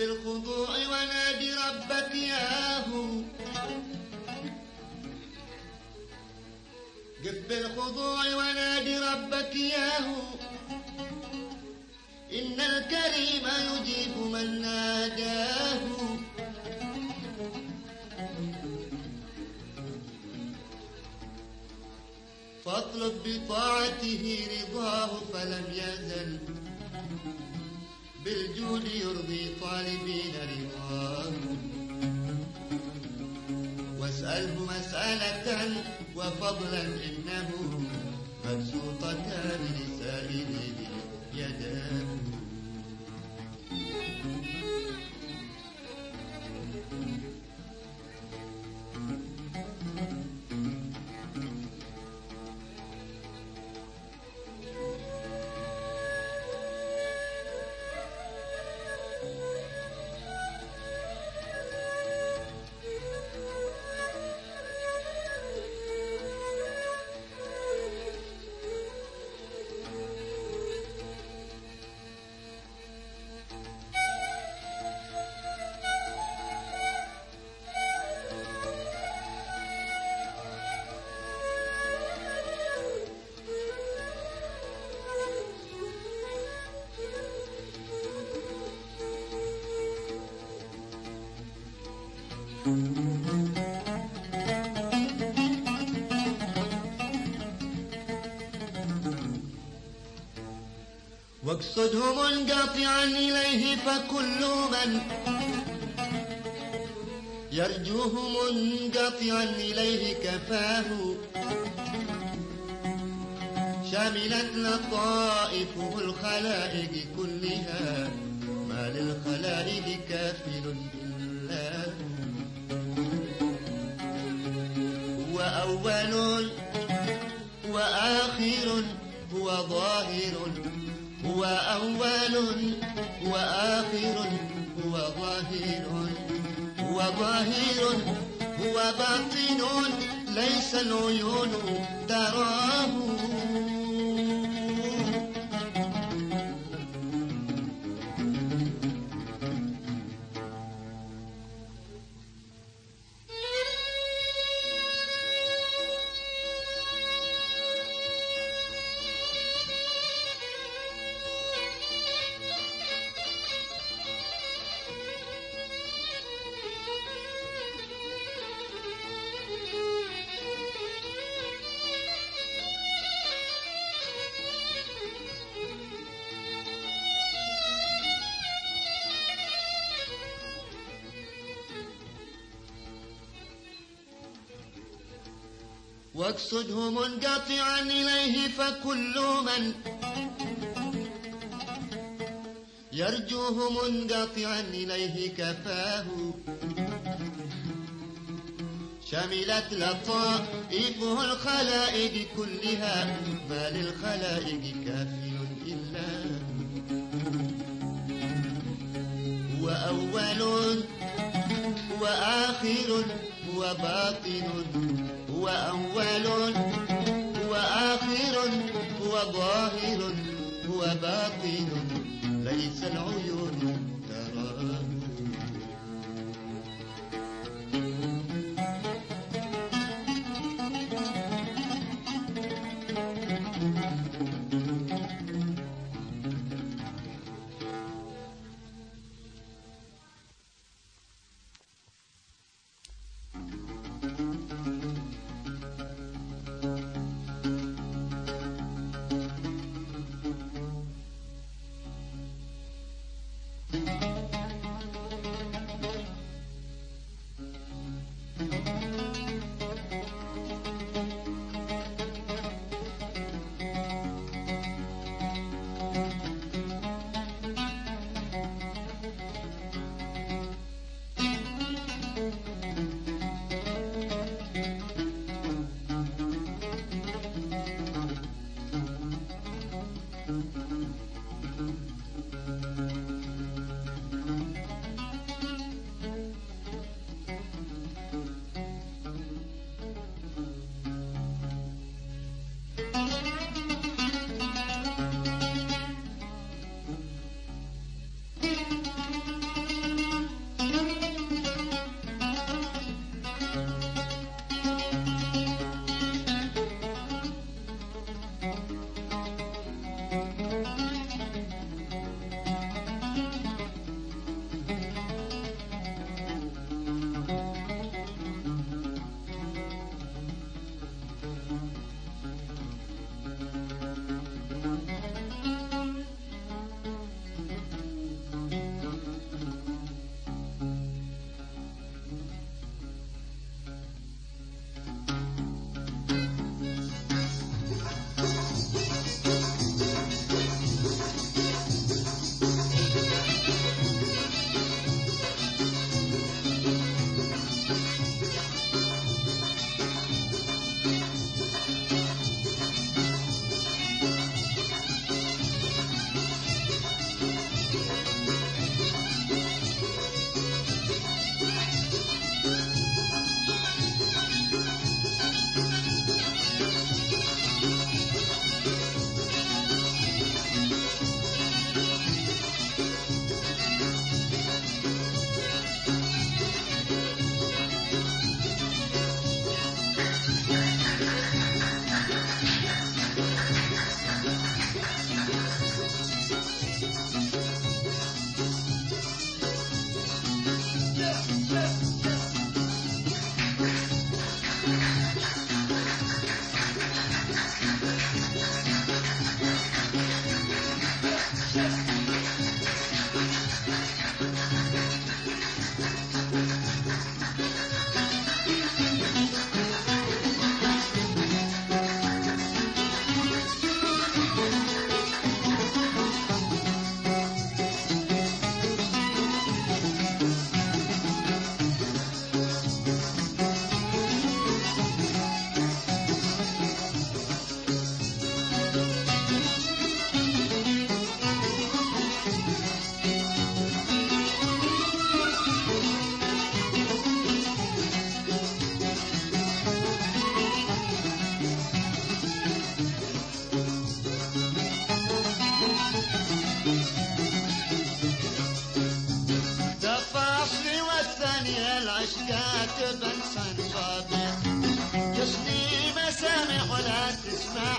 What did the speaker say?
كب الخضوع ونادي ربك ياهو جب الخضوع ونادي ربك ياهو إن الكريم يجيب من ناداه فاطلب بطاعته رضاه فلم يزل. بالجود يرضي طالبين رضاه واسأله مسألة وفضلا إنه مبسوطتان واقصده منقطعا إليه فكل من يرجوه منقطعا إليه كفاه. شملت لطائفه الخلائق كلها. ما للخلائق كافل إلا هو. أول وآخر هو ظاهر. هو أول وآخر هو ظاهر. هو ظاهر هو باطن ليس العيون تراه. واقصده منقطعا إليه فكل من يرجوه منقطعا إليه كفاه. شملت لطائفه الخلائق كلها ما للخلائق كافل إلا هو. أول وآخر وباطن. هو أول هو آخر هو ظاهر هو باطن ليس العيون. تبنسن صابح تصني مسامح ولا تسمع.